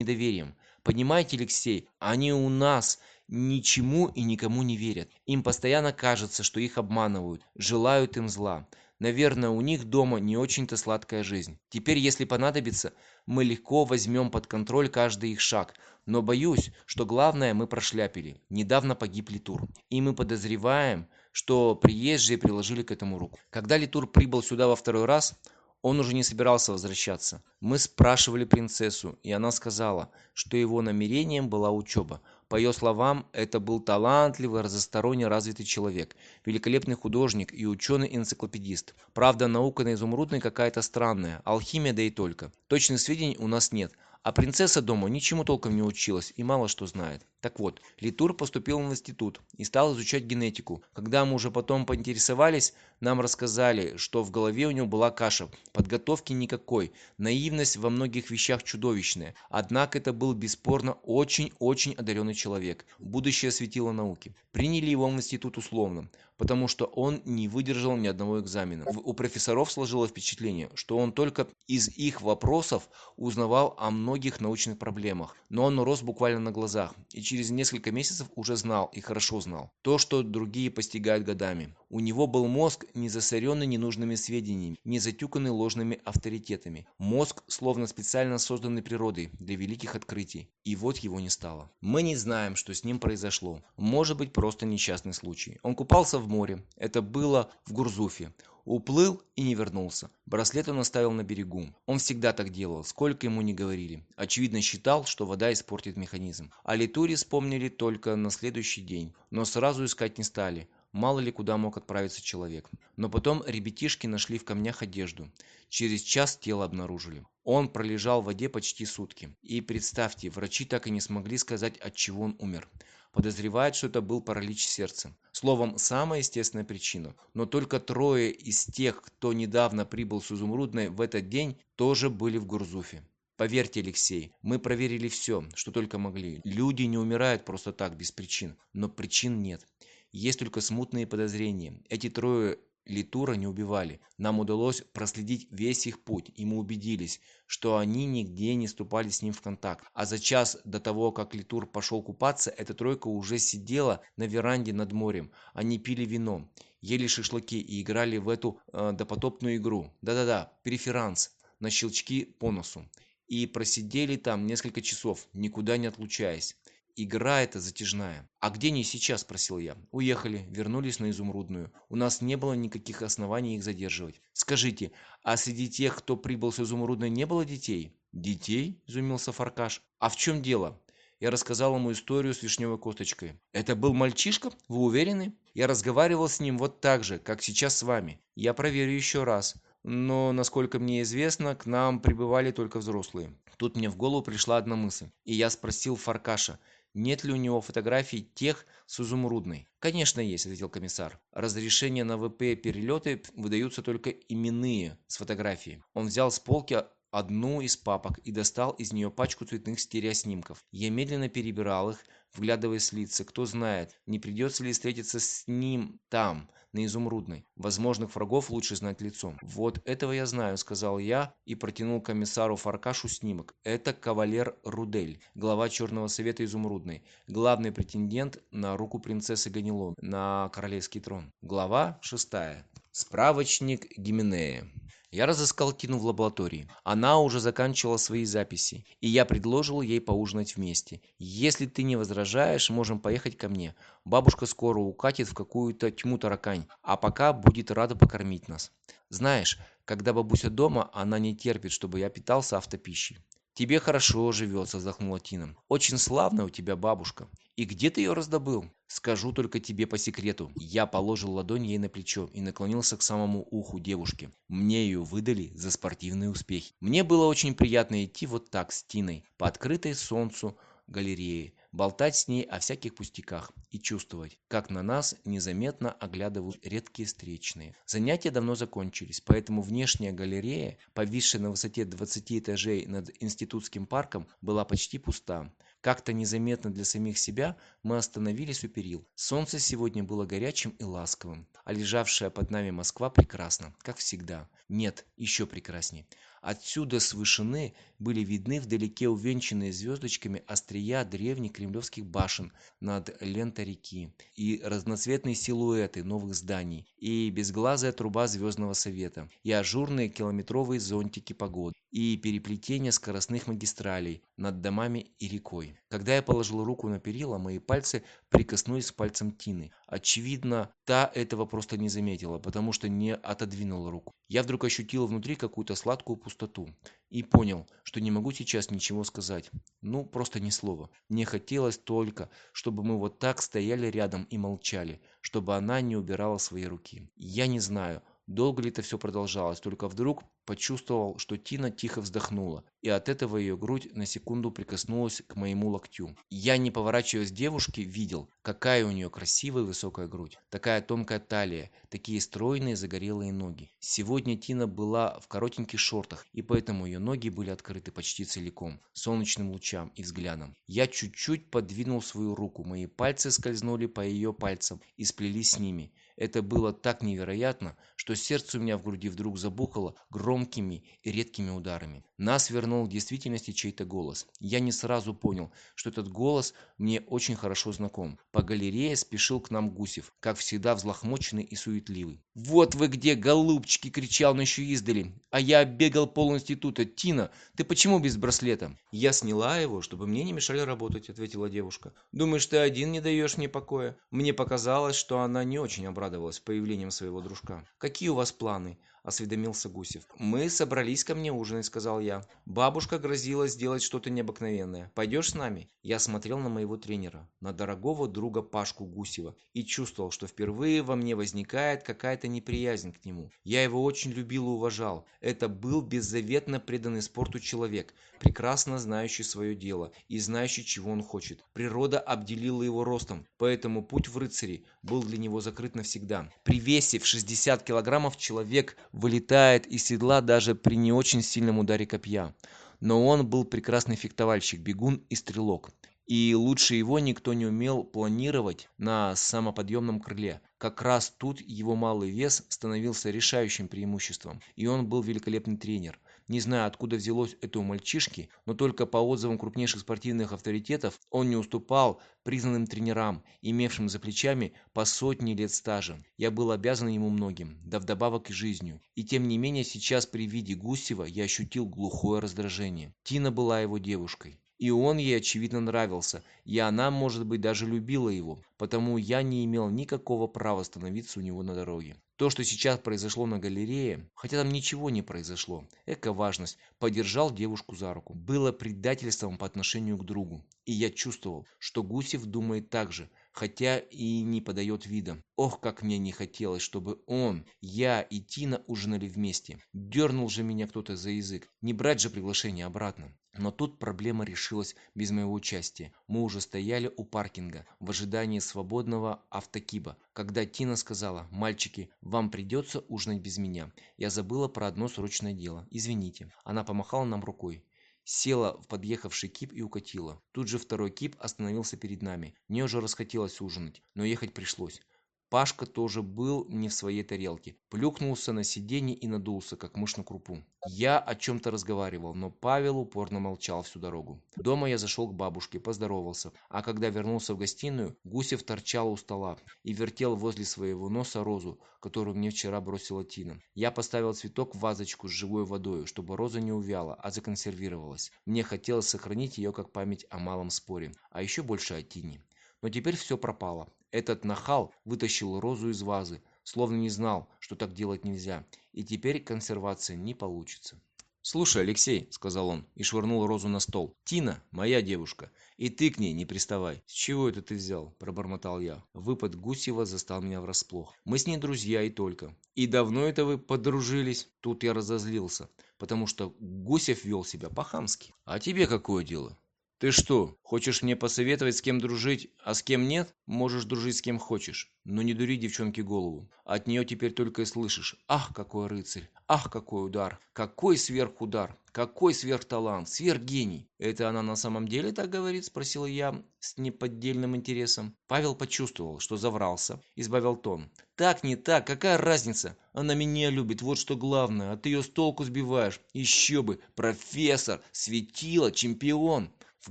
недоверием. Понимаете, Алексей, они у нас ничему и никому не верят. Им постоянно кажется, что их обманывают, желают им зла. Наверное, у них дома не очень-то сладкая жизнь. Теперь, если понадобится, мы легко возьмем под контроль каждый их шаг. Но боюсь, что главное мы прошляпили. Недавно погиб Литур. И мы подозреваем, что приезжие приложили к этому руку. Когда Литур прибыл сюда во второй раз, он уже не собирался возвращаться. Мы спрашивали принцессу, и она сказала, что его намерением была учеба. По ее словам, это был талантливый, разносторонне развитый человек, великолепный художник и ученый-энциклопедист. Правда, наука на изумрудной какая-то странная, алхимия да и только. Точных сведений у нас нет, а принцесса дома ничему толком не училась и мало что знает. Так вот, Литур поступил в институт и стал изучать генетику. Когда мы уже потом поинтересовались, нам рассказали, что в голове у него была каша, подготовки никакой, наивность во многих вещах чудовищная. Однако это был бесспорно очень-очень одаренный человек. Будущее светило науки. Приняли его в институт условно, потому что он не выдержал ни одного экзамена. У профессоров сложилось впечатление, что он только из их вопросов узнавал о многом многих научных проблемах, но он рос буквально на глазах и через несколько месяцев уже знал и хорошо знал то, что другие постигают годами. У него был мозг, не засоренный ненужными сведениями, не затюканный ложными авторитетами. Мозг, словно специально созданный природой для великих открытий. И вот его не стало. Мы не знаем, что с ним произошло. Может быть, просто несчастный случай. Он купался в море. Это было в Гурзуфе. Уплыл и не вернулся. Браслет он оставил на берегу. Он всегда так делал, сколько ему не говорили. Очевидно, считал, что вода испортит механизм. О Литуре вспомнили только на следующий день, но сразу искать не стали. Мало ли куда мог отправиться человек. Но потом ребятишки нашли в камнях одежду. Через час тело обнаружили. Он пролежал в воде почти сутки. И представьте, врачи так и не смогли сказать, от чего он умер подозревает, что это был паралич сердца. Словом, самая естественная причина. Но только трое из тех, кто недавно прибыл с Изумрудной в этот день, тоже были в Гурзуфе. Поверьте, Алексей, мы проверили все, что только могли. Люди не умирают просто так, без причин. Но причин нет. Есть только смутные подозрения. Эти трое Литура не убивали. Нам удалось проследить весь их путь, и мы убедились, что они нигде не ступали с ним в контакт. А за час до того, как Литур пошел купаться, эта тройка уже сидела на веранде над морем. Они пили вино, ели шашлыки и играли в эту э, допотопную игру. Да-да-да, периферанс на щелчки по носу. И просидели там несколько часов, никуда не отлучаясь. Игра эта затяжная. «А где они сейчас?» – спросил я. «Уехали, вернулись на Изумрудную. У нас не было никаких оснований их задерживать. Скажите, а среди тех, кто прибыл с Изумрудной, не было детей?» «Детей?» – изумился Фаркаш. «А в чем дело?» Я рассказал ему историю с вишневой косточкой. «Это был мальчишка? Вы уверены?» «Я разговаривал с ним вот так же, как сейчас с вами. Я проверю еще раз. Но, насколько мне известно, к нам прибывали только взрослые». Тут мне в голову пришла одна мысль, и я спросил Фаркаша – нет ли у него фотографий тех с изумрудной. «Конечно есть», — ответил комиссар. «Разрешения на ВП перелеты выдаются только именные с фотографией». Он взял с полки одну из папок и достал из нее пачку цветных стереоснимков. Я медленно перебирал их, вглядываясь в лица. Кто знает, не придется ли встретиться с ним там, на Изумрудной. Возможных врагов лучше знать лицом. «Вот этого я знаю», — сказал я и протянул комиссару Фаркашу снимок. «Это кавалер Рудель, глава Черного Совета Изумрудной, главный претендент на руку принцессы Ганилон на королевский трон. Глава шестая. Справочник Гименея. Я разыскал Тину в лаборатории. Она уже заканчивала свои записи, и я предложил ей поужинать вместе. Если ты не возражаешь, можем поехать ко мне. Бабушка скоро укатит в какую-то тьму таракань, а пока будет рада покормить нас. Знаешь, когда бабуся дома, она не терпит, чтобы я питался автопищей. «Тебе хорошо живется», – вздохнула Тина. «Очень славная у тебя бабушка. И где ты ее раздобыл?» «Скажу только тебе по секрету». Я положил ладонь ей на плечо и наклонился к самому уху девушки. Мне ее выдали за спортивный успех. Мне было очень приятно идти вот так с Тиной, по открытой солнцу галереи, болтать с ней о всяких пустяках и чувствовать, как на нас незаметно оглядывают редкие встречные. Занятия давно закончились, поэтому внешняя галерея, повисшая на высоте 20 этажей над институтским парком, была почти пуста. Как-то незаметно для самих себя мы остановились у перил. Солнце сегодня было горячим и ласковым, а лежавшая под нами Москва прекрасна, как всегда. Нет, еще прекрасней. Отсюда с вышины были видны вдалеке увенчанные звездочками острия древних кремлевских башен над лентой реки и разноцветные силуэты новых зданий, и безглазая труба Звездного Совета, и ажурные километровые зонтики погоды и переплетение скоростных магистралей над домами и рекой. Когда я положил руку на перила, мои пальцы прикоснулись к пальцам Тины. Очевидно, та этого просто не заметила, потому что не отодвинула руку. Я вдруг ощутил внутри какую-то сладкую пустоту пустоту. И понял, что не могу сейчас ничего сказать. Ну, просто ни слова. Мне хотелось только, чтобы мы вот так стояли рядом и молчали, чтобы она не убирала свои руки. Я не знаю, долго ли это все продолжалось, только вдруг почувствовал, что Тина тихо вздохнула, и от этого ее грудь на секунду прикоснулась к моему локтю. Я, не поворачиваясь к девушке, видел, какая у нее красивая высокая грудь, такая тонкая талия, такие стройные загорелые ноги. Сегодня Тина была в коротеньких шортах, и поэтому ее ноги были открыты почти целиком, солнечным лучам и взглядом. Я чуть-чуть подвинул свою руку, мои пальцы скользнули по ее пальцам и сплелись с ними – это было так невероятно, что сердце у меня в груди вдруг забухало громкими и редкими ударами. Нас вернул в действительности чей-то голос. Я не сразу понял, что этот голос мне очень хорошо знаком. По галерее спешил к нам Гусев, как всегда взлохмоченный и суетливый. «Вот вы где, голубчики!» – кричал он еще издали. «А я бегал пол института. Тина, ты почему без браслета?» «Я сняла его, чтобы мне не мешали работать», – ответила девушка. «Думаешь, ты один не даешь мне покоя?» Мне показалось, что она не очень обрадована обрадовалась появлением своего дружка. Какие у вас планы? — осведомился Гусев. «Мы собрались ко мне ужинать», — сказал я. «Бабушка грозила сделать что-то необыкновенное. Пойдешь с нами?» Я смотрел на моего тренера, на дорогого друга Пашку Гусева, и чувствовал, что впервые во мне возникает какая-то неприязнь к нему. Я его очень любил и уважал. Это был беззаветно преданный спорту человек, прекрасно знающий свое дело и знающий, чего он хочет. Природа обделила его ростом, поэтому путь в рыцари был для него закрыт навсегда. При весе в 60 килограммов человек вылетает из седла даже при не очень сильном ударе копья. Но он был прекрасный фехтовальщик, бегун и стрелок. И лучше его никто не умел планировать на самоподъемном крыле. Как раз тут его малый вес становился решающим преимуществом, и он был великолепный тренер. Не знаю, откуда взялось это у мальчишки, но только по отзывам крупнейших спортивных авторитетов он не уступал признанным тренерам, имевшим за плечами по сотни лет стажа. Я был обязан ему многим, да вдобавок и жизнью. И тем не менее сейчас при виде Гусева я ощутил глухое раздражение. Тина была его девушкой. И он ей, очевидно, нравился, и она, может быть, даже любила его, потому я не имел никакого права становиться у него на дороге. То, что сейчас произошло на галерее, хотя там ничего не произошло, эко-важность, подержал девушку за руку, было предательством по отношению к другу. И я чувствовал, что Гусев думает так же – хотя и не подает вида. Ох, как мне не хотелось, чтобы он, я и Тина ужинали вместе. Дернул же меня кто-то за язык. Не брать же приглашение обратно. Но тут проблема решилась без моего участия. Мы уже стояли у паркинга в ожидании свободного автокиба, когда Тина сказала «Мальчики, вам придется ужинать без меня. Я забыла про одно срочное дело. Извините». Она помахала нам рукой села в подъехавший кип и укатила. Тут же второй кип остановился перед нами. Мне уже расхотелось ужинать, но ехать пришлось. Пашка тоже был не в своей тарелке. Плюкнулся на сиденье и надулся, как мышь на крупу. Я о чем-то разговаривал, но Павел упорно молчал всю дорогу. Дома я зашел к бабушке, поздоровался. А когда вернулся в гостиную, Гусев торчал у стола и вертел возле своего носа розу, которую мне вчера бросила Тина. Я поставил цветок в вазочку с живой водой, чтобы роза не увяла, а законсервировалась. Мне хотелось сохранить ее как память о малом споре, а еще больше о Тине. Но теперь все пропало. Этот нахал вытащил розу из вазы, словно не знал, что так делать нельзя, и теперь консервация не получится. «Слушай, Алексей», — сказал он и швырнул розу на стол. «Тина — моя девушка, и ты к ней не приставай». «С чего это ты взял?» — пробормотал я. Выпад Гусева застал меня врасплох. «Мы с ней друзья и только». «И давно это вы подружились?» Тут я разозлился, потому что Гусев вел себя по-хамски. «А тебе какое дело?» Ты что, хочешь мне посоветовать, с кем дружить, а с кем нет? Можешь дружить с кем хочешь, но не дури девчонке голову. От нее теперь только и слышишь. Ах, какой рыцарь! Ах, какой удар! Какой сверхудар! Какой сверхталант! Сверхгений! Это она на самом деле так говорит? Спросила я с неподдельным интересом. Павел почувствовал, что заврался. Избавил тон. Так, не так, какая разница? Она меня любит, вот что главное. А ты ее с толку сбиваешь. Еще бы, профессор, светило, чемпион. В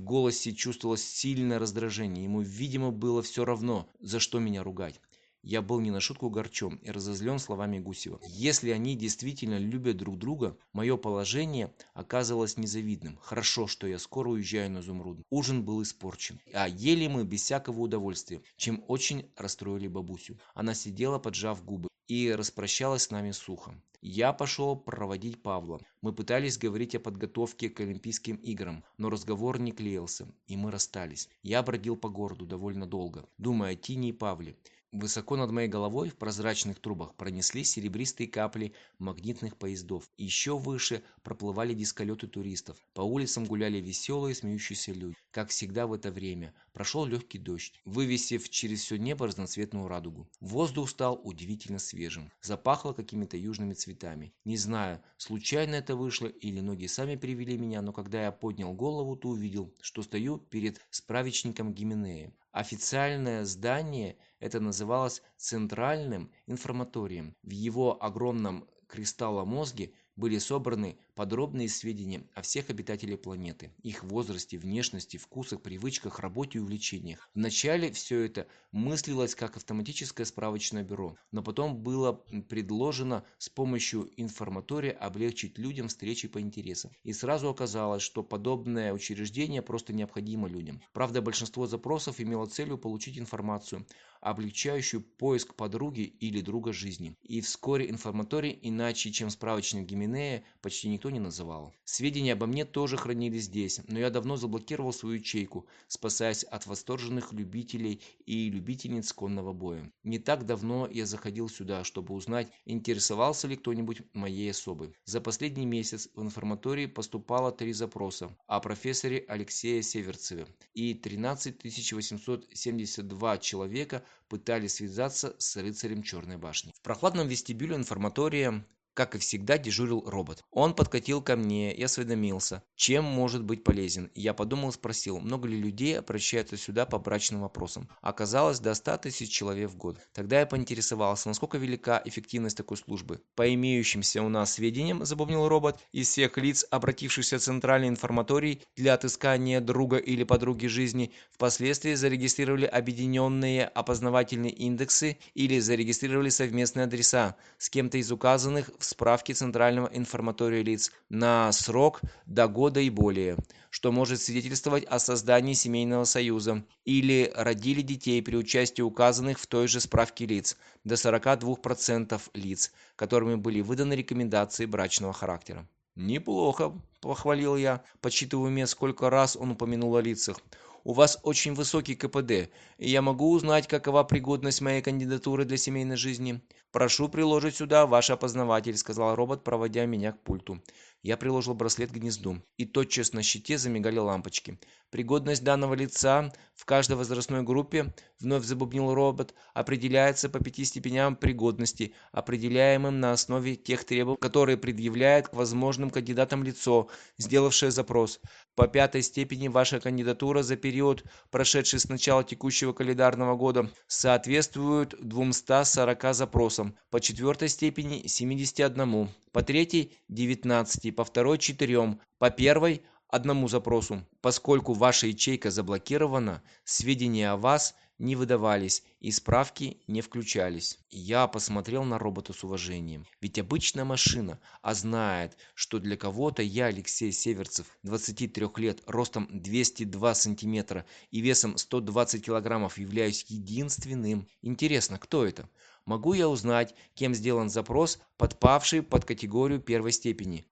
голосе чувствовалось сильное раздражение. Ему, видимо, было все равно, за что меня ругать. Я был не на шутку горчом и разозлен словами Гусева. Если они действительно любят друг друга, мое положение оказалось незавидным. Хорошо, что я скоро уезжаю на Зумруд. Ужин был испорчен. А ели мы без всякого удовольствия, чем очень расстроили бабусю. Она сидела, поджав губы и распрощалась с нами сухо. Я пошел проводить Павла. Мы пытались говорить о подготовке к Олимпийским играм, но разговор не клеился, и мы расстались. Я бродил по городу довольно долго, думая о Тине и Павле. Высоко над моей головой в прозрачных трубах пронеслись серебристые капли магнитных поездов. Еще выше проплывали дисколеты туристов. По улицам гуляли веселые смеющиеся люди, как всегда в это время, Прошел легкий дождь, вывесив через все небо разноцветную радугу. Воздух стал удивительно свежим. Запахло какими-то южными цветами. Не знаю, случайно это вышло или ноги сами привели меня, но когда я поднял голову, то увидел, что стою перед справочником Гименея. Официальное здание это называлось Центральным информаторием. В его огромном кристалломозге были собраны подробные сведения о всех обитателях планеты, их возрасте, внешности, вкусах, привычках, работе и увлечениях. Вначале все это мыслилось как автоматическое справочное бюро, но потом было предложено с помощью информатория облегчить людям встречи по интересам. И сразу оказалось, что подобное учреждение просто необходимо людям. Правда, большинство запросов имело целью получить информацию, облегчающую поиск подруги или друга жизни. И вскоре информаторий, иначе чем справочник Гименея, почти никто никто не называл. Сведения обо мне тоже хранились здесь, но я давно заблокировал свою ячейку, спасаясь от восторженных любителей и любительниц конного боя. Не так давно я заходил сюда, чтобы узнать, интересовался ли кто-нибудь моей особой. За последний месяц в информатории поступало три запроса о профессоре Алексея Северцеве, и 13 872 человека пытались связаться с рыцарем Черной башни. В прохладном вестибюле информатория как и всегда, дежурил робот. Он подкатил ко мне и осведомился, чем может быть полезен. Я подумал и спросил, много ли людей обращаются сюда по брачным вопросам. Оказалось, до 100 тысяч человек в год. Тогда я поинтересовался, насколько велика эффективность такой службы. По имеющимся у нас сведениям, запомнил робот, из всех лиц, обратившихся в Центральный информаторий для отыскания друга или подруги жизни, впоследствии зарегистрировали объединенные опознавательные индексы или зарегистрировали совместные адреса с кем-то из указанных в справки Центрального информатория лиц на срок до года и более, что может свидетельствовать о создании семейного союза или родили детей при участии указанных в той же справке лиц до 42% лиц, которыми были выданы рекомендации брачного характера. «Неплохо», – похвалил я, подсчитывая сколько раз он упомянул о лицах. У вас очень высокий КПД, и я могу узнать, какова пригодность моей кандидатуры для семейной жизни. Прошу приложить сюда ваш опознаватель», — сказал робот, проводя меня к пульту. Я приложил браслет к гнезду, и тотчас на щите замигали лампочки. «Пригодность данного лица в каждой возрастной группе, — вновь забубнил робот, — определяется по пяти степеням пригодности, определяемым на основе тех требований, которые предъявляет к возможным кандидатам лицо, сделавшее запрос. По пятой степени ваша кандидатура за период, прошедший с начала текущего календарного года, соответствует 240 запросам, по четвертой степени – 71, по третьей – 19, активности, по второй – четырем, по первой – одному запросу. Поскольку ваша ячейка заблокирована, сведения о вас не выдавались и справки не включались. Я посмотрел на робота с уважением. Ведь обычная машина, а знает, что для кого-то я, Алексей Северцев, 23 лет, ростом 202 сантиметра и весом 120 килограммов являюсь единственным. Интересно, кто это? Могу я узнать, кем сделан запрос, подпавший под категорию первой степени?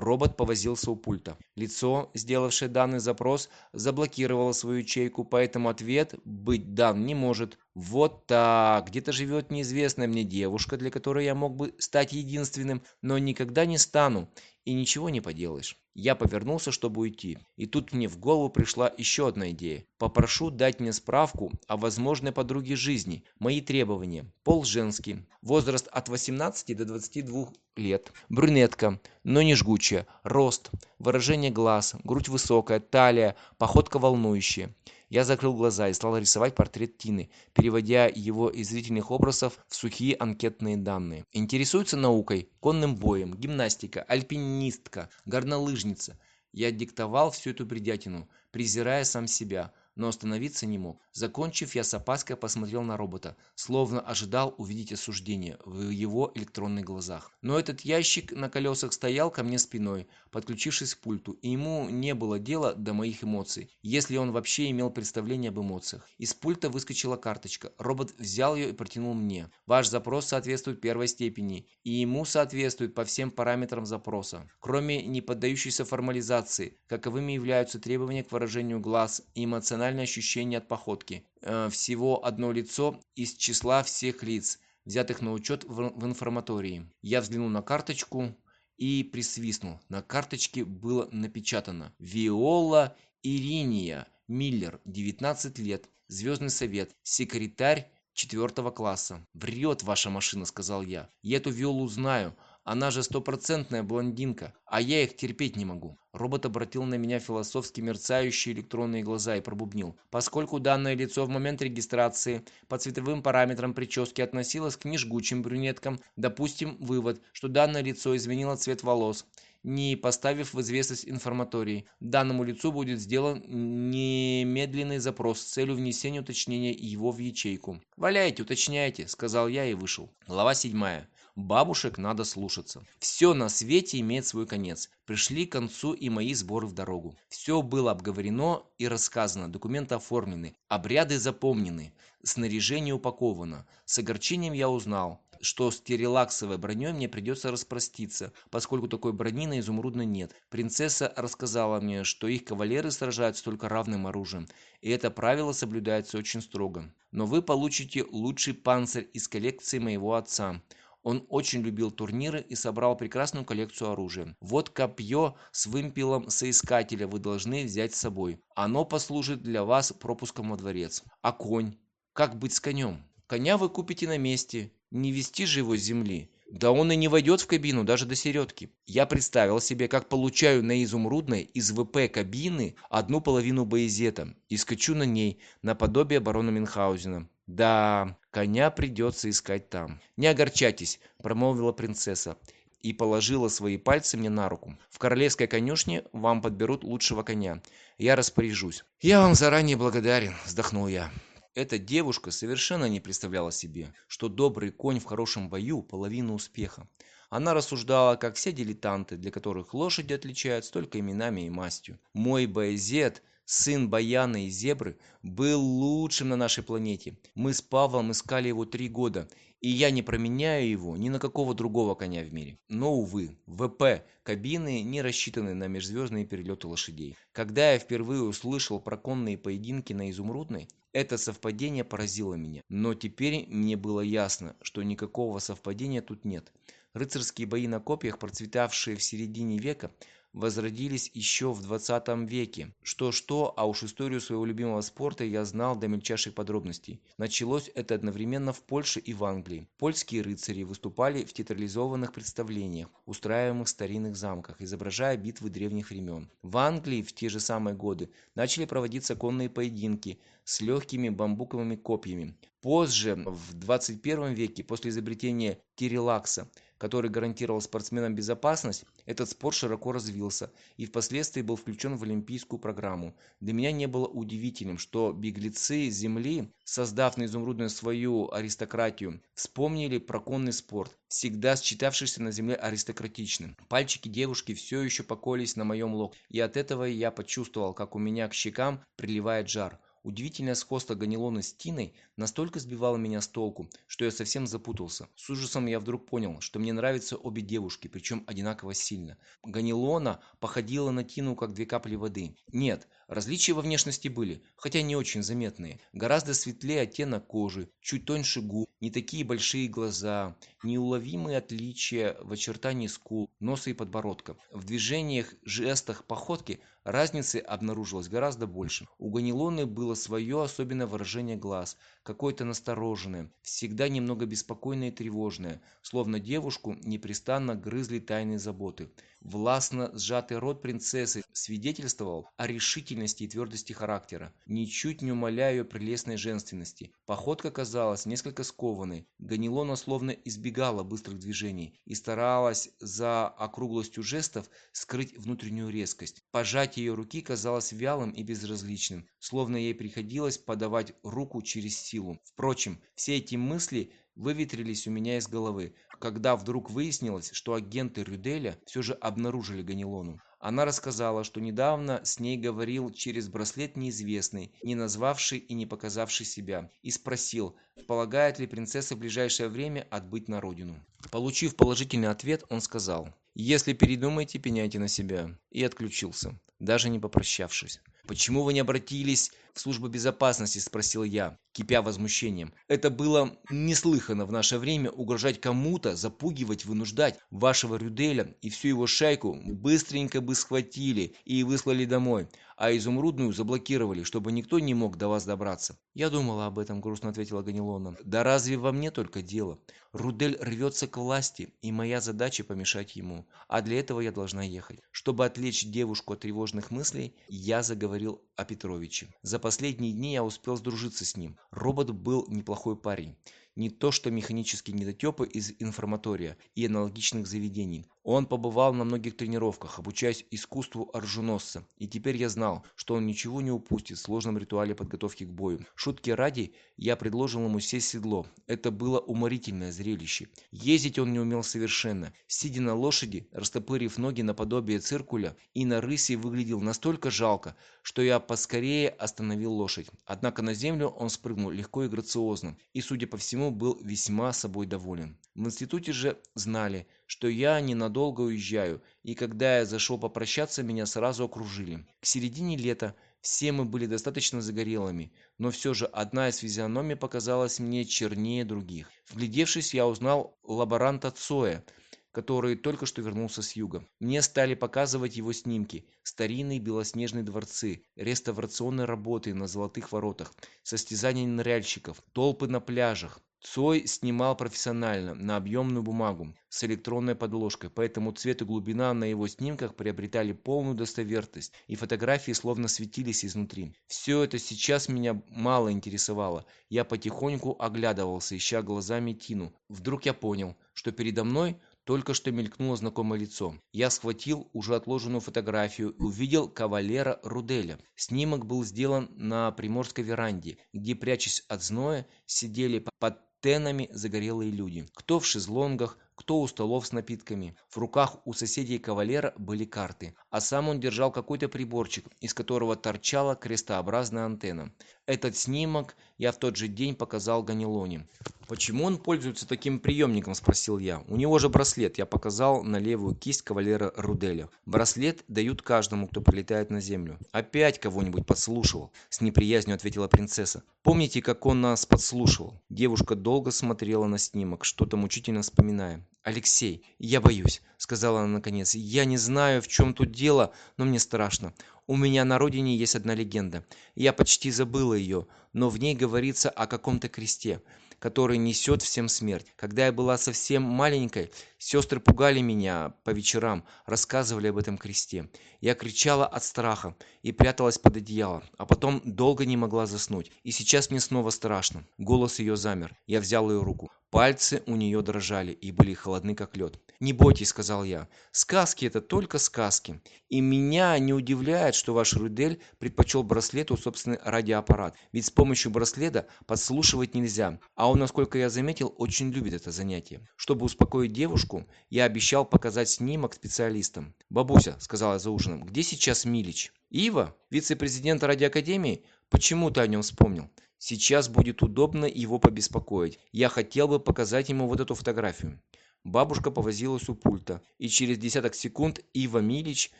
Робот повозился у пульта. Лицо, сделавшее данный запрос, заблокировало свою ячейку, поэтому ответ быть дан не может. Вот так, где-то живет неизвестная мне девушка, для которой я мог бы стать единственным, но никогда не стану и ничего не поделаешь. Я повернулся, чтобы уйти. И тут мне в голову пришла еще одна идея. Попрошу дать мне справку о возможной подруге жизни. Мои требования. Пол женский. Возраст от 18 до 22 лет. Брюнетка, но не жгучая. Рост. Выражение глаз. Грудь высокая. Талия. Походка волнующая. Я закрыл глаза и стал рисовать портрет Тины, переводя его из зрительных образов в сухие анкетные данные. Интересуется наукой, конным боем, гимнастика, альпинистка, горнолыжница. Я диктовал всю эту бредятину, презирая сам себя – но остановиться не мог. Закончив, я с опаской посмотрел на робота, словно ожидал увидеть осуждение в его электронных глазах. Но этот ящик на колесах стоял ко мне спиной, подключившись к пульту, и ему не было дела до моих эмоций, если он вообще имел представление об эмоциях. Из пульта выскочила карточка. Робот взял ее и протянул мне. Ваш запрос соответствует первой степени, и ему соответствует по всем параметрам запроса, кроме не поддающейся формализации, каковыми являются требования к выражению глаз и эмоциональности эмоциональное ощущение от походки. Э, всего одно лицо из числа всех лиц, взятых на учет в, информатории. Я взглянул на карточку и присвистнул. На карточке было напечатано «Виола Ириния Миллер, 19 лет, Звездный совет, секретарь четвертого класса». «Врет ваша машина», — сказал я. «Я эту Виолу знаю». Она же стопроцентная блондинка, а я их терпеть не могу. Робот обратил на меня философски мерцающие электронные глаза и пробубнил. Поскольку данное лицо в момент регистрации по цветовым параметрам прически относилось к нежгучим брюнеткам, допустим вывод, что данное лицо изменило цвет волос, не поставив в известность информатории. Данному лицу будет сделан немедленный запрос с целью внесения уточнения его в ячейку. «Валяйте, уточняйте», — сказал я и вышел. Глава седьмая. Бабушек надо слушаться. Все на свете имеет свой конец. Пришли к концу и мои сборы в дорогу. Все было обговорено и рассказано, документы оформлены, обряды запомнены, снаряжение упаковано. С огорчением я узнал, что с терелаксовой броней мне придется распроститься, поскольку такой брони на изумрудной нет. Принцесса рассказала мне, что их кавалеры сражаются только равным оружием, и это правило соблюдается очень строго. Но вы получите лучший панцирь из коллекции моего отца. Он очень любил турниры и собрал прекрасную коллекцию оружия. Вот копье с вымпелом соискателя вы должны взять с собой. Оно послужит для вас пропуском во дворец. А конь? Как быть с конем? Коня вы купите на месте. Не вести же его с земли. Да он и не войдет в кабину даже до середки. Я представил себе, как получаю на изумрудной из ВП кабины одну половину боезета и скачу на ней, наподобие барона Мюнхгаузена. Да, коня придется искать там. Не огорчайтесь, промолвила принцесса и положила свои пальцы мне на руку. В королевской конюшне вам подберут лучшего коня. Я распоряжусь. Я вам заранее благодарен, вздохнул я. Эта девушка совершенно не представляла себе, что добрый конь в хорошем бою – половина успеха. Она рассуждала, как все дилетанты, для которых лошади отличаются только именами и мастью. Мой боезет сын Баяна и Зебры, был лучшим на нашей планете. Мы с Павлом искали его три года, и я не променяю его ни на какого другого коня в мире. Но, увы, ВП кабины не рассчитаны на межзвездные перелеты лошадей. Когда я впервые услышал про конные поединки на Изумрудной, это совпадение поразило меня. Но теперь мне было ясно, что никакого совпадения тут нет. Рыцарские бои на копьях, процветавшие в середине века, возродились еще в 20 веке. Что-что, а уж историю своего любимого спорта я знал до мельчайших подробностей. Началось это одновременно в Польше и в Англии. Польские рыцари выступали в театрализованных представлениях, устраиваемых в старинных замках, изображая битвы древних времен. В Англии в те же самые годы начали проводиться конные поединки с легкими бамбуковыми копьями. Позже, в 21 веке, после изобретения Кириллакса, который гарантировал спортсменам безопасность, этот спорт широко развился и впоследствии был включен в олимпийскую программу. Для меня не было удивительным, что беглецы земли, создав на изумрудную свою аристократию, вспомнили про конный спорт, всегда считавшийся на земле аристократичным. Пальчики девушки все еще покоились на моем локте, и от этого я почувствовал, как у меня к щекам приливает жар – Удивительное сходство Ганилона с Тиной настолько сбивало меня с толку, что я совсем запутался. С ужасом я вдруг понял, что мне нравятся обе девушки, причем одинаково сильно. Ганилона походила на Тину как две капли воды. Нет, различия во внешности были, хотя не очень заметные. Гораздо светлее оттенок кожи, чуть тоньше губ, не такие большие глаза, неуловимые отличия в очертании скул, носа и подбородка. В движениях, жестах, походке Разницы обнаружилось гораздо больше. У Ганилоны было свое особенное выражение глаз, какое-то настороженное, всегда немного беспокойное и тревожное, словно девушку непрестанно грызли тайные заботы. Властно сжатый рот принцессы свидетельствовал о решительности и твердости характера, ничуть не умаляя ее прелестной женственности. Походка казалась несколько скованной. Ганилона словно избегала быстрых движений и старалась за округлостью жестов скрыть внутреннюю резкость. Пожатие ее руки казалось вялым и безразличным, словно ей приходилось подавать руку через силу. Впрочем, все эти мысли выветрились у меня из головы, когда вдруг выяснилось, что агенты Рюделя все же обнаружили Ганилону. Она рассказала, что недавно с ней говорил через браслет неизвестный, не назвавший и не показавший себя, и спросил, полагает ли принцесса в ближайшее время отбыть на родину. Получив положительный ответ, он сказал «Если передумаете, пеняйте на себя» и отключился, даже не попрощавшись. «Почему вы не обратились в службу безопасности?» – спросил я, кипя возмущением. «Это было неслыханно в наше время угрожать кому-то, запугивать, вынуждать. Вашего Рюделя и всю его шайку быстренько бы схватили и выслали домой а изумрудную заблокировали, чтобы никто не мог до вас добраться. Я думала об этом, грустно ответила Ганилона. Да разве во мне только дело? Рудель рвется к власти, и моя задача помешать ему. А для этого я должна ехать. Чтобы отвлечь девушку от тревожных мыслей, я заговорил о Петровиче. За последние дни я успел сдружиться с ним. Робот был неплохой парень не то что механические недотепы из информатория и аналогичных заведений. Он побывал на многих тренировках, обучаясь искусству оруженосца, и теперь я знал, что он ничего не упустит в сложном ритуале подготовки к бою. Шутки ради, я предложил ему сесть в седло. Это было уморительное зрелище. Ездить он не умел совершенно. Сидя на лошади, растопырив ноги наподобие циркуля, и на рысе выглядел настолько жалко, что я поскорее остановил лошадь. Однако на землю он спрыгнул легко и грациозно, и, судя по всему, был весьма собой доволен. В институте же знали – что я ненадолго уезжаю, и когда я зашел попрощаться, меня сразу окружили. К середине лета все мы были достаточно загорелыми, но все же одна из физиономий показалась мне чернее других. Вглядевшись, я узнал лаборанта Цоя, который только что вернулся с юга. Мне стали показывать его снимки, старинные белоснежные дворцы, реставрационные работы на золотых воротах, состязания ныряльщиков, толпы на пляжах, Цой снимал профессионально, на объемную бумагу, с электронной подложкой, поэтому цвет и глубина на его снимках приобретали полную достоверность, и фотографии словно светились изнутри. Все это сейчас меня мало интересовало. Я потихоньку оглядывался, ища глазами Тину. Вдруг я понял, что передо мной только что мелькнуло знакомое лицо. Я схватил уже отложенную фотографию и увидел кавалера Руделя. Снимок был сделан на приморской веранде, где, прячась от зноя, сидели под тенами загорелые люди кто в шезлонгах кто у столов с напитками. В руках у соседей кавалера были карты, а сам он держал какой-то приборчик, из которого торчала крестообразная антенна. Этот снимок я в тот же день показал Ганилоне. «Почему он пользуется таким приемником?» – спросил я. «У него же браслет», – я показал на левую кисть кавалера Руделя. «Браслет дают каждому, кто прилетает на землю». «Опять кого-нибудь подслушивал», – с неприязнью ответила принцесса. «Помните, как он нас подслушивал?» Девушка долго смотрела на снимок, что-то мучительно вспоминая алексей я боюсь сказала она наконец. Я не знаю в чем тут дело но мне страшно. У меня на родине есть одна легенда. Я почти забыла ее но в ней говорится о каком то кресте который несет всем смерть. Когда я была совсем маленькой сестры пугали меня по вечерам рассказывали об этом кресте. Я кричала от страха и пряталась под одеяло а потом долго не могла заснуть. И сейчас мне снова страшно голос ее замер. Я взял ее руку. Пальцы у нее дрожали и были холодны, как лед. «Не бойтесь», — сказал я. «Сказки — это только сказки. И меня не удивляет, что ваш Рудель предпочел браслету собственный радиоаппарат. Ведь с помощью браслета подслушивать нельзя. А он, насколько я заметил, очень любит это занятие. Чтобы успокоить девушку, я обещал показать снимок специалистам. «Бабуся», — сказала за ужином, — «где сейчас Милич?» «Ива, вице-президент радиоакадемии, почему ты о нем вспомнил?» Сейчас будет удобно его побеспокоить. Я хотел бы показать ему вот эту фотографию». Бабушка повозилась у пульта, и через десяток секунд Ива Милич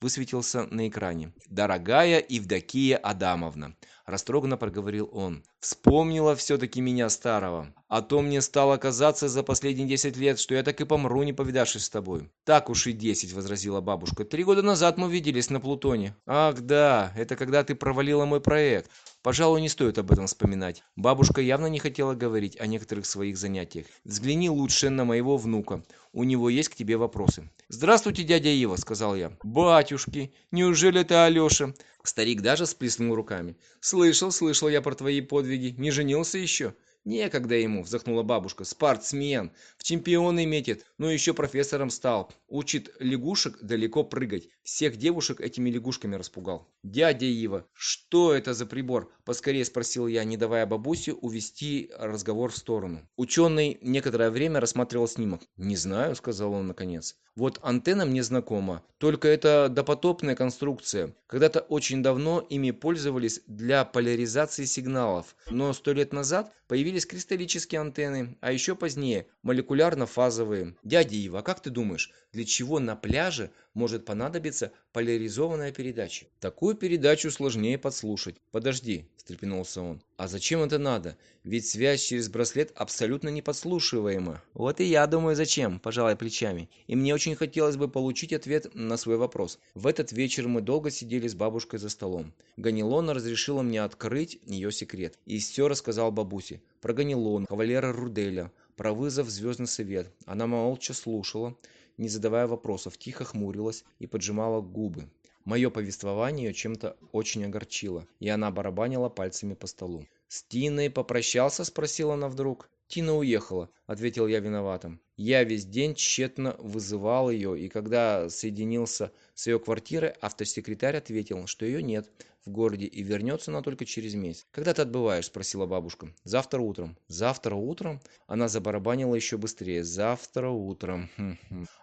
высветился на экране. «Дорогая Евдокия Адамовна», – растроганно проговорил он, – «вспомнила все-таки меня старого. А то мне стало казаться за последние десять лет, что я так и помру, не повидавшись с тобой». «Так уж и десять», – возразила бабушка. «Три года назад мы виделись на Плутоне». «Ах да, это когда ты провалила мой проект. Пожалуй, не стоит об этом вспоминать. Бабушка явно не хотела говорить о некоторых своих занятиях. Взгляни лучше на моего внука у него есть к тебе вопросы. «Здравствуйте, дядя Ива», — сказал я. «Батюшки, неужели это Алеша?» Старик даже сплеснул руками. «Слышал, слышал я про твои подвиги. Не женился еще?» «Некогда ему», — вздохнула бабушка. «Спортсмен, в чемпионы метит, ну, но еще профессором стал. Учит лягушек далеко прыгать. Всех девушек этими лягушками распугал. «Дядя Ива, что это за прибор?» – поскорее спросил я, не давая бабусе увести разговор в сторону. Ученый некоторое время рассматривал снимок. «Не знаю», – сказал он наконец. «Вот антенна мне знакома, только это допотопная конструкция. Когда-то очень давно ими пользовались для поляризации сигналов, но сто лет назад появились кристаллические антенны, а еще позднее – молекулярно-фазовые. Дядя Ива, а как ты думаешь, для чего на пляже – может понадобиться поляризованная передача. Такую передачу сложнее подслушать. Подожди, встрепенулся он. А зачем это надо? Ведь связь через браслет абсолютно неподслушиваема. Вот и я думаю, зачем, пожалуй, плечами. И мне очень хотелось бы получить ответ на свой вопрос. В этот вечер мы долго сидели с бабушкой за столом. Ганилона разрешила мне открыть ее секрет. И все рассказал бабусе. Про Ганилон, кавалера Руделя, про вызов в Звездный Совет. Она молча слушала, не задавая вопросов, тихо хмурилась и поджимала губы. Мое повествование ее чем-то очень огорчило, и она барабанила пальцами по столу. «С Тиной попрощался?» – спросила она вдруг. «Тина уехала», – ответил я виноватым. Я весь день тщетно вызывал ее, и когда соединился с ее квартиры, автосекретарь ответил, что ее нет – в городе и вернется она только через месяц. «Когда ты отбываешь?» – спросила бабушка. «Завтра утром». «Завтра утром?» Она забарабанила еще быстрее. «Завтра утром».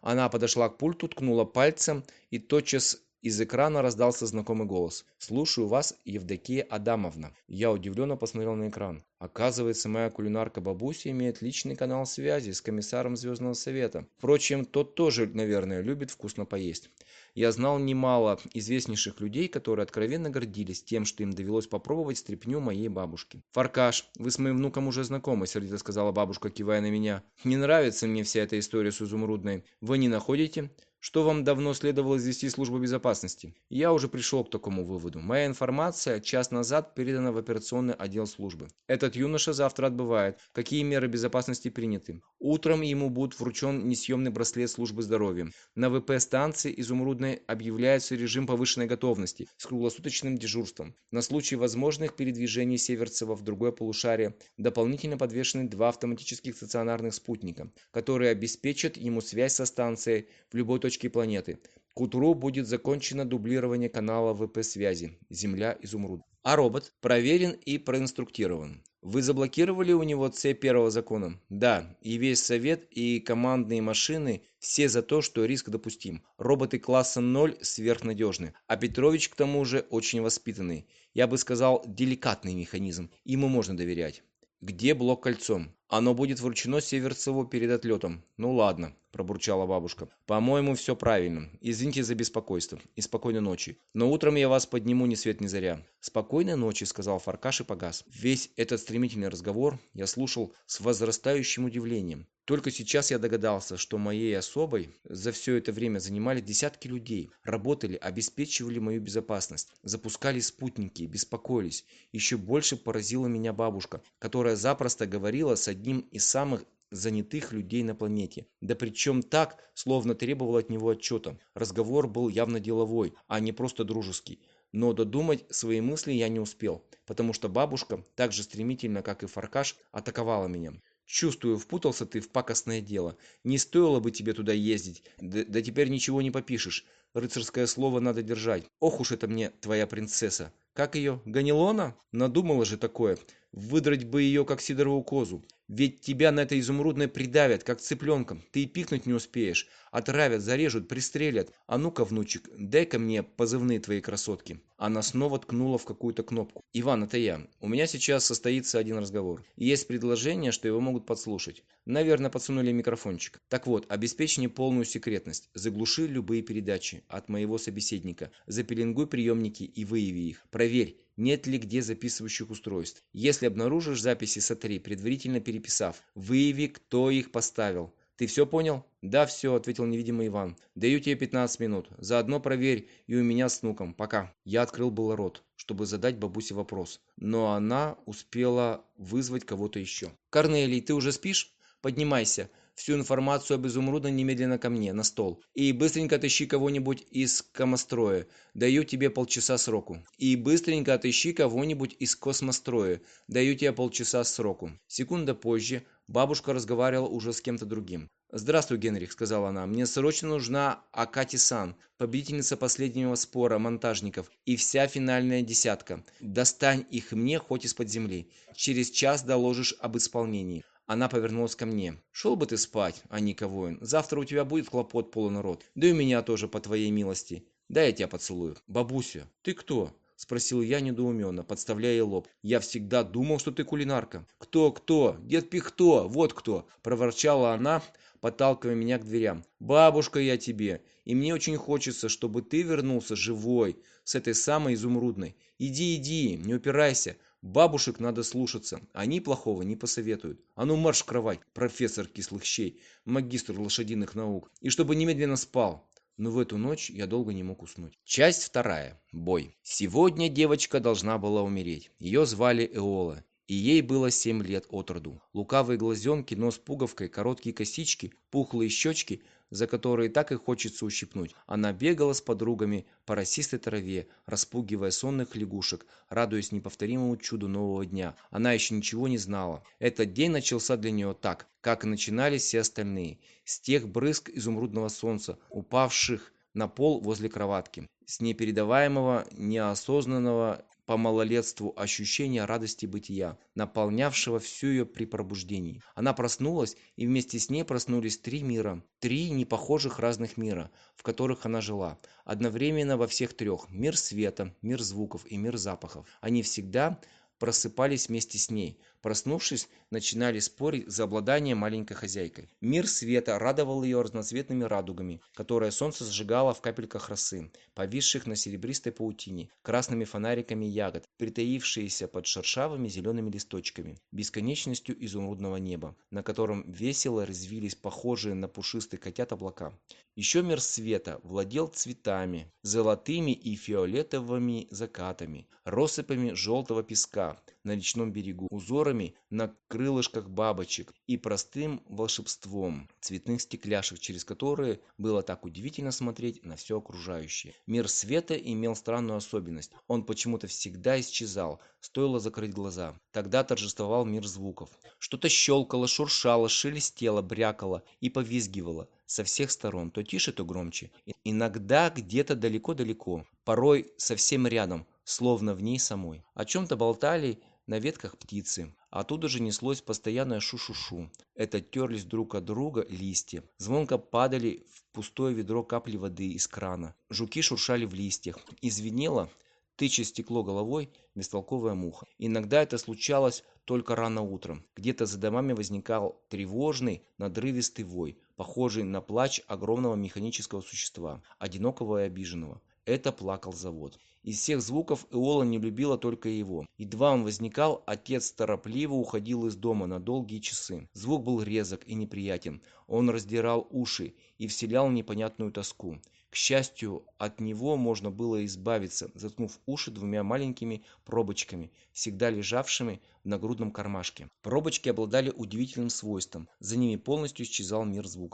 Она подошла к пульту, ткнула пальцем и тотчас из экрана раздался знакомый голос. «Слушаю вас, Евдокия Адамовна». Я удивленно посмотрел на экран. Оказывается, моя кулинарка бабуся имеет личный канал связи с комиссаром Звездного Совета. Впрочем, тот тоже, наверное, любит вкусно поесть. Я знал немало известнейших людей, которые откровенно гордились тем, что им довелось попробовать стряпню моей бабушки. «Фаркаш, вы с моим внуком уже знакомы», — сердито сказала бабушка, кивая на меня. «Не нравится мне вся эта история с изумрудной. Вы не находите?» что вам давно следовало извести службу безопасности. Я уже пришел к такому выводу. Моя информация час назад передана в операционный отдел службы. Этот юноша завтра отбывает. Какие меры безопасности приняты? Утром ему будет вручен несъемный браслет службы здоровья. На ВП станции Изумрудной объявляется режим повышенной готовности с круглосуточным дежурством. На случай возможных передвижений Северцева в другое полушарие дополнительно подвешены два автоматических стационарных спутника, которые обеспечат ему связь со станцией в любой точке точки планеты. К утру будет закончено дублирование канала ВП-связи «Земля-Изумруд». А робот проверен и проинструктирован. Вы заблокировали у него цепь первого закона? Да, и весь совет, и командные машины все за то, что риск допустим. Роботы класса 0 сверхнадежны, а Петрович к тому же очень воспитанный. Я бы сказал, деликатный механизм, ему можно доверять. Где блок кольцом? оно будет вручено северцеву перед отлетом. Ну ладно пробурчала бабушка. По моему все правильно. Извините за беспокойство и спокойной ночи. Но утром я вас подниму ни свет ни заря. Спокойной ночи сказал фаркаш и погас. Весь этот стремительный разговор я слушал с возрастающим удивлением. Только сейчас я догадался, что моей особой за все это время занимали десятки людей, работали, обеспечивали мою безопасность, запускали спутники, беспокоились. Еще больше поразила меня бабушка, которая запросто говорила с одним из самых занятых людей на планете. Да причем так, словно требовал от него отчета. Разговор был явно деловой, а не просто дружеский. Но додумать свои мысли я не успел, потому что бабушка так же стремительно, как и Фаркаш, атаковала меня. Чувствую, впутался ты в пакостное дело. Не стоило бы тебе туда ездить. Да, да теперь ничего не попишешь. Рыцарское слово надо держать. Ох уж это мне твоя принцесса. Как ее? Ганилона? Надумала же такое. Выдрать бы ее, как сидорову козу. Ведь тебя на это изумрудное придавят, как цыпленком. Ты и пикнуть не успеешь. Отравят, зарежут, пристрелят. А ну-ка, внучек, дай-ка мне позывные твои красотки». Она снова ткнула в какую-то кнопку. «Иван, это я. У меня сейчас состоится один разговор. Есть предложение, что его могут подслушать. Наверное, подсунули микрофончик. Так вот, обеспечь мне полную секретность. Заглуши любые передачи от моего собеседника. Запеленгуй приемники и выяви их. Проверь, нет ли где записывающих устройств. Если обнаружишь записи, сотри, а предварительно переписав. Выяви, кто их поставил. «Ты все понял?» «Да, все», — ответил невидимый Иван. «Даю тебе 15 минут. Заодно проверь и у меня с внуком. Пока». Я открыл было рот, чтобы задать бабусе вопрос. Но она успела вызвать кого-то еще. «Корнелий, ты уже спишь?» поднимайся. Всю информацию об изумрудном немедленно ко мне, на стол. И быстренько отыщи кого-нибудь из комостроя. Даю тебе полчаса сроку. И быстренько отыщи кого-нибудь из космостроя. Даю тебе полчаса сроку. Секунда позже бабушка разговаривала уже с кем-то другим. «Здравствуй, Генрих», — сказала она. «Мне срочно нужна Акати-сан, победительница последнего спора монтажников и вся финальная десятка. Достань их мне хоть из-под земли. Через час доложишь об исполнении». Она повернулась ко мне. «Шел бы ты спать, а не Воин. Завтра у тебя будет хлопот полон рот. Да и меня тоже, по твоей милости. Дай я тебя поцелую». «Бабуся, ты кто?» – спросил я недоуменно, подставляя лоб. «Я всегда думал, что ты кулинарка». «Кто-кто? Дед Пихто! Вот кто!» – проворчала она, подталкивая меня к дверям. «Бабушка я тебе, и мне очень хочется, чтобы ты вернулся живой, с этой самой изумрудной. Иди, иди, не упирайся, Бабушек надо слушаться, они плохого не посоветуют. А ну марш в кровать, профессор кислых щей, магистр лошадиных наук, и чтобы немедленно спал. Но в эту ночь я долго не мог уснуть. Часть вторая. Бой. Сегодня девочка должна была умереть. Ее звали Эола и ей было семь лет от роду. Лукавые глазенки, нос пуговкой, короткие косички, пухлые щечки за которые так и хочется ущипнуть. Она бегала с подругами по росистой траве, распугивая сонных лягушек, радуясь неповторимому чуду нового дня. Она еще ничего не знала. Этот день начался для нее так, как и начинались все остальные. С тех брызг изумрудного солнца, упавших на пол возле кроватки, с непередаваемого неосознанного по малолетству ощущение радости бытия, наполнявшего всю ее при пробуждении. Она проснулась, и вместе с ней проснулись три мира, три непохожих разных мира, в которых она жила, одновременно во всех трех – мир света, мир звуков и мир запахов. Они всегда просыпались вместе с ней, проснувшись, начинали спорить за обладание маленькой хозяйкой. Мир света радовал ее разноцветными радугами, которые солнце сжигало в капельках росы, повисших на серебристой паутине, красными фонариками ягод, притаившиеся под шершавыми зелеными листочками, бесконечностью изумрудного неба, на котором весело развились похожие на пушистых котят облака. Еще мир света владел цветами, золотыми и фиолетовыми закатами, россыпами желтого песка на речном берегу, узорами узорами на крылышках бабочек и простым волшебством цветных стекляшек, через которые было так удивительно смотреть на все окружающее. Мир света имел странную особенность. Он почему-то всегда исчезал, стоило закрыть глаза. Тогда торжествовал мир звуков. Что-то щелкало, шуршало, шелестело, брякало и повизгивало со всех сторон, то тише, то громче. Иногда где-то далеко-далеко, порой совсем рядом, словно в ней самой. О чем-то болтали на ветках птицы. А оттуда же неслось постоянное шу-шу-шу. Это терлись друг от друга листья. Звонко падали в пустое ведро капли воды из крана. Жуки шуршали в листьях. Извинело, тыча стекло головой, бестолковая муха. Иногда это случалось только рано утром. Где-то за домами возникал тревожный, надрывистый вой, похожий на плач огромного механического существа, одинокого и обиженного. Это плакал завод. Из всех звуков Эола не любила только его. Едва он возникал, отец торопливо уходил из дома на долгие часы. Звук был резок и неприятен. Он раздирал уши и вселял непонятную тоску. К счастью, от него можно было избавиться, заткнув уши двумя маленькими пробочками, всегда лежавшими в нагрудном кармашке. Пробочки обладали удивительным свойством. За ними полностью исчезал мир звуков.